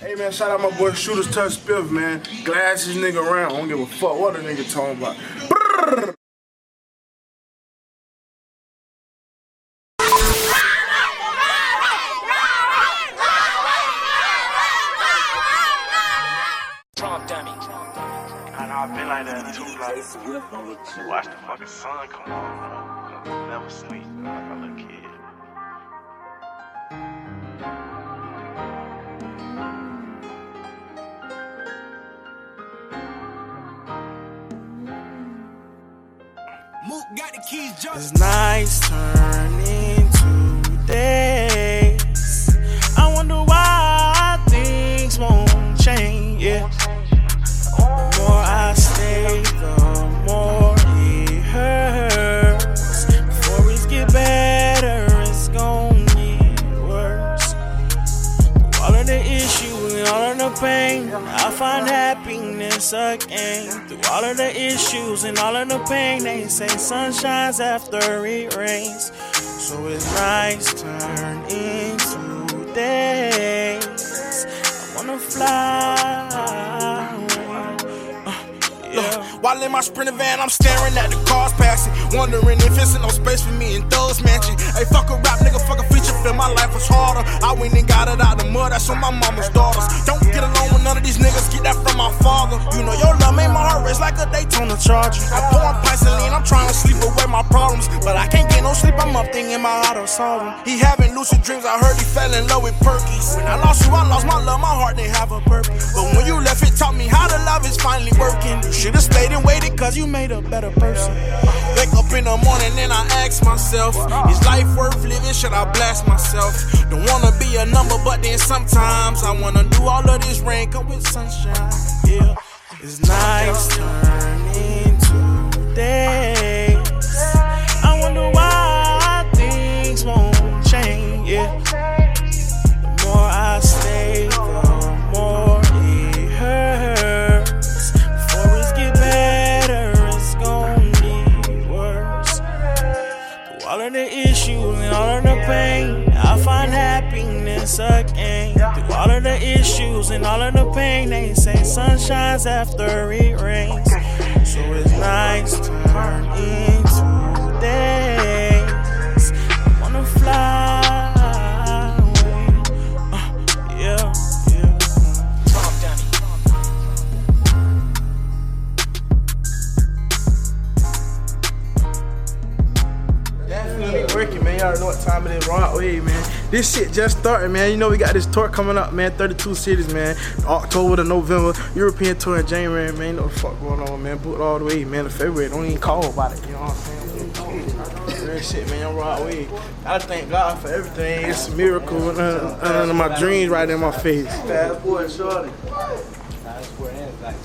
Hey man, shout out my boy Shooters Touch Spiff, man. Glad this nigga around. I don't give a fuck what a nigga talking about. Brrr. Trump dummy. I've been like that too. Like, watch the fucking sun come on. bro. Never sleep like a little kid. Mook got the keys just It's nights turn the pain, I find happiness again. Through all of the issues and all of the pain, they say sun shines after it rains. So it's nights turn into days. I wanna fly. Uh, yeah. While in my sprinter van, I'm staring at the cars passing. Wondering if it's no space for me in those mansions. Hey, fuck a rap nigga, fuck a feature film. My life was harder. I went and got it out the mud. That's on my mama's daughters. Don't my father. You know your love made my heart race like a Daytona Charger. I pour on pints and. I'm trying to sleep away my problems, but I can't get no sleep. I'm up thinking how to solve them. He having lucid dreams. I heard he fell in love with Perkies. When I lost you, I lost my love. My heart didn't have a purpose. But when you left, it taught me how to love is finally working. You should've stayed and waited, cause you made a better person. Wake up in the morning and I ask myself, is life worth living? Should I blast myself? Don't wanna be a number, but then sometimes I wanna do all of this rain come with sunshine. Yeah. It's nights turn into days. I wonder why things won't change. Yeah. The more I stay, the more it hurts. Before it get better, it's gon' get worse. Through all of the issues and all of the pain, I find happiness again. Issues and all of the pain, they say sun shines after it rains. So it's nights turn into days. Working, man. Y'all know what time it is. Right way, man. This shit just started, man. You know we got this tour coming up, man. 32 cities, man. October to November. European tour in January, man. You know what the fuck going on, man. Booked all the way, man. To February. Don't even call about it. You know what I'm saying? Real shit, man. I'm right way. I thank God for everything. It's a miracle. And, uh, uh, my dreams right in my face. Passport shorty. Passport and like